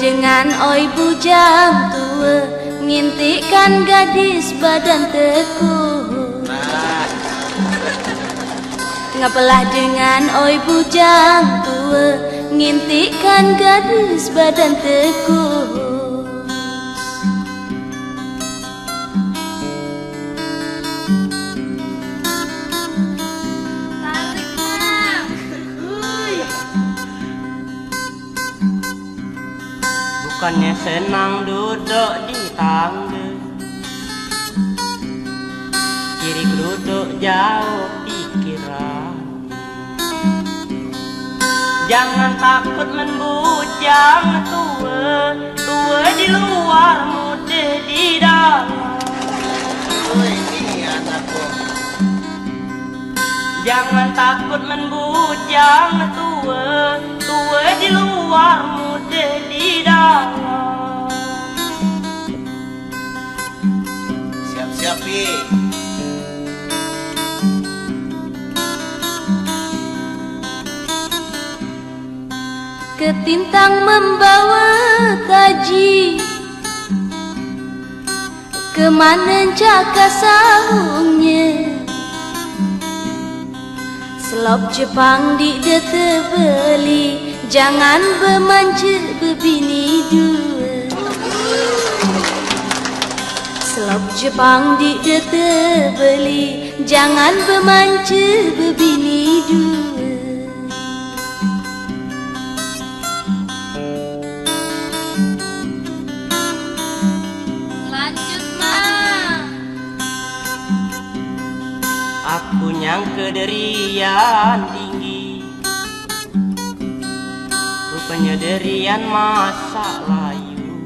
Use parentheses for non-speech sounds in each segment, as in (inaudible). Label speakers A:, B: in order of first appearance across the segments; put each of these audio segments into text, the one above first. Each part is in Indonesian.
A: dengan oi bujang tua Ngintikan gadis badan teguh. Ngapalah dengan oi bujang tua Ngintikan gadis badan teguh
B: Bukannya senang duduk di tangga. Kiri duduk jauh pikiran. Jangan takut membujang tua Tua di luar muda di dalam. Jangan takut membujang tua Tua di luar muda
C: Siap-siap, Pi.
A: Ketintang membawa taji. Kemana jaka sahungnya Selop Jepang di dete beli Jangan bermanja berbini dua. Selop Jepang di dete beli. Jangan bermanja berbini dua. Lanjut mah
B: Aku nyangka derian tinggi Rupanya derian masa layu.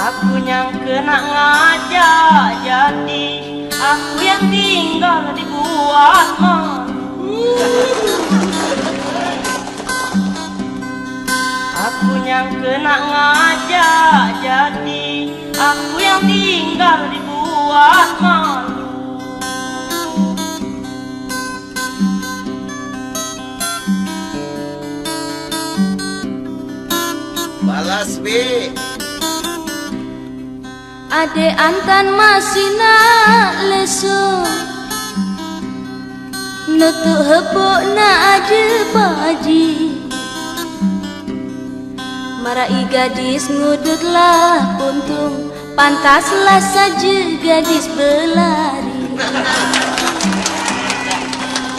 B: Aku nyangka nak ngajak jadi Aku yang tinggal dibuat malu. Aku nyangka nak ngajak jadi Aku yang tinggal dibuat malu
C: Balas, Pi.
A: Ade antan masih nak lesu. Nutuk hepuk nak ada baji. Marai gadis ngudutlah untung Pantaslah saja gadis berlari. (laughs)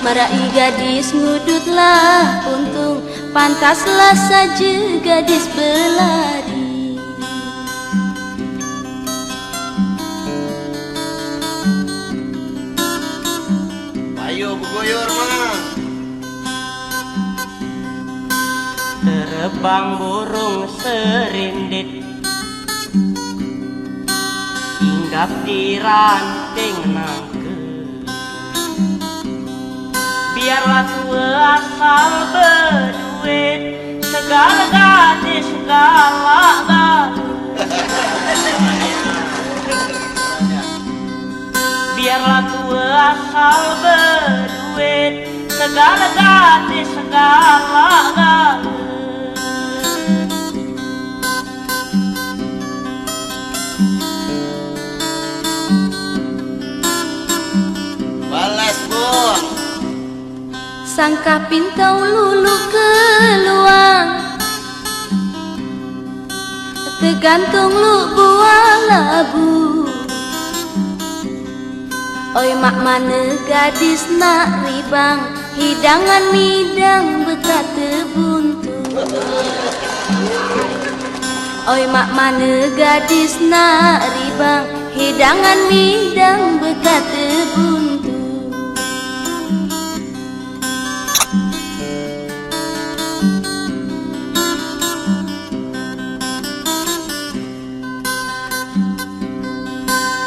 A: Marai gadis ngudutlah untung Pantaslah saja gadis berlari
C: Ayo, Buguyur, mah.
B: Terbang burung serindit. Hinggap di ranting nangke. Biarlah tua asal berduit Segala gadis segala galuh Biarlah tua asal berduit. Segala gadis segala galuh
C: Balas, Bun.
A: Sangka pintau lulu keluar Tergantung lu buah labu. Oi mak mana gadis nak ribang? Hidangan midang bekat terbuntu. Oi mak mana gadis nak ribang? Hidangan midang bekat terbuntu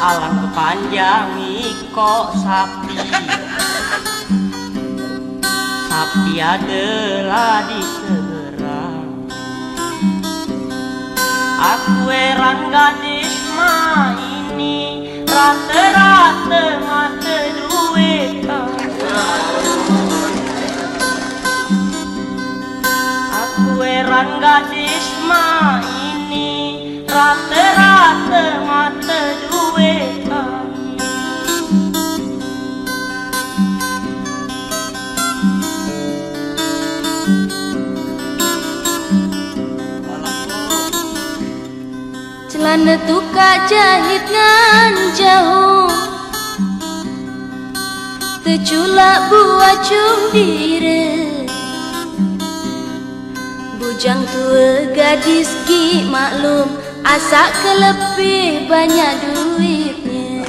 B: Alang kepanjang iko sapi. Sapi adalah di seberang. Aku erang gadis ma ini Rata-rata mata duit. Aku erang gadis ma ini
A: Celana tukak jahit ngan jauh. Terculak buah cum diri Bujang tua gadis ki maklum Asak kelebih banyak duitnya.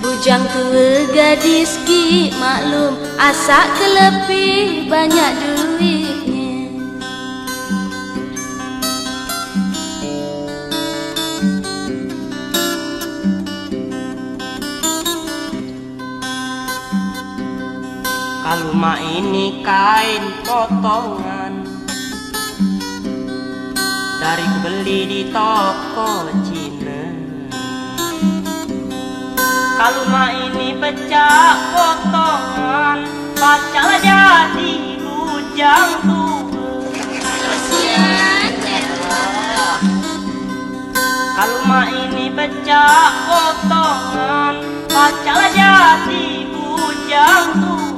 A: Bujang tua gadis ki maklum Asak kelebih banyak duitnya.
B: Kalau mak ini kain potongan Dari beli di toko Cina. Kalau mak ini pecah potongan Pacalah jadi bujang tua. Kalau mak ini pecah potongan Pacalah jadi bujang tua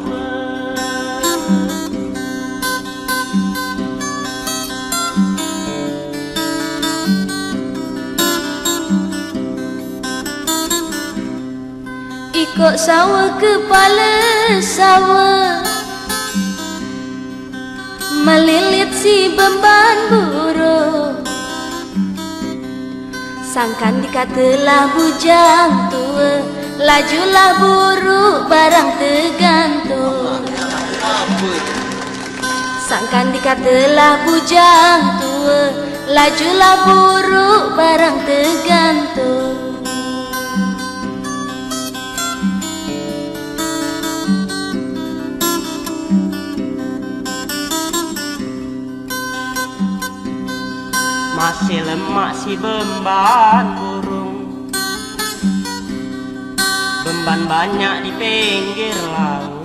A: Ikut sawah kepala sawah Melilit si beban burung Sangkan dikatalah bujang tua Lajulah buruk barang tergantung. Sangkan dikatalah bujang tua Lajulah buruk barang tergantung
B: Masih lemak si beban burung. Beban banyak di pinggir laut.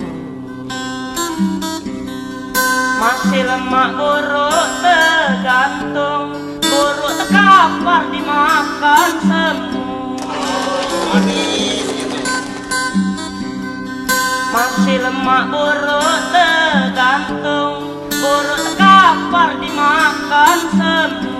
B: Masih lemak buruk tergantung. Buruk terkapar dimakan semua. Masih lemak buruk tergantung. Buruk terkapar dimakan semua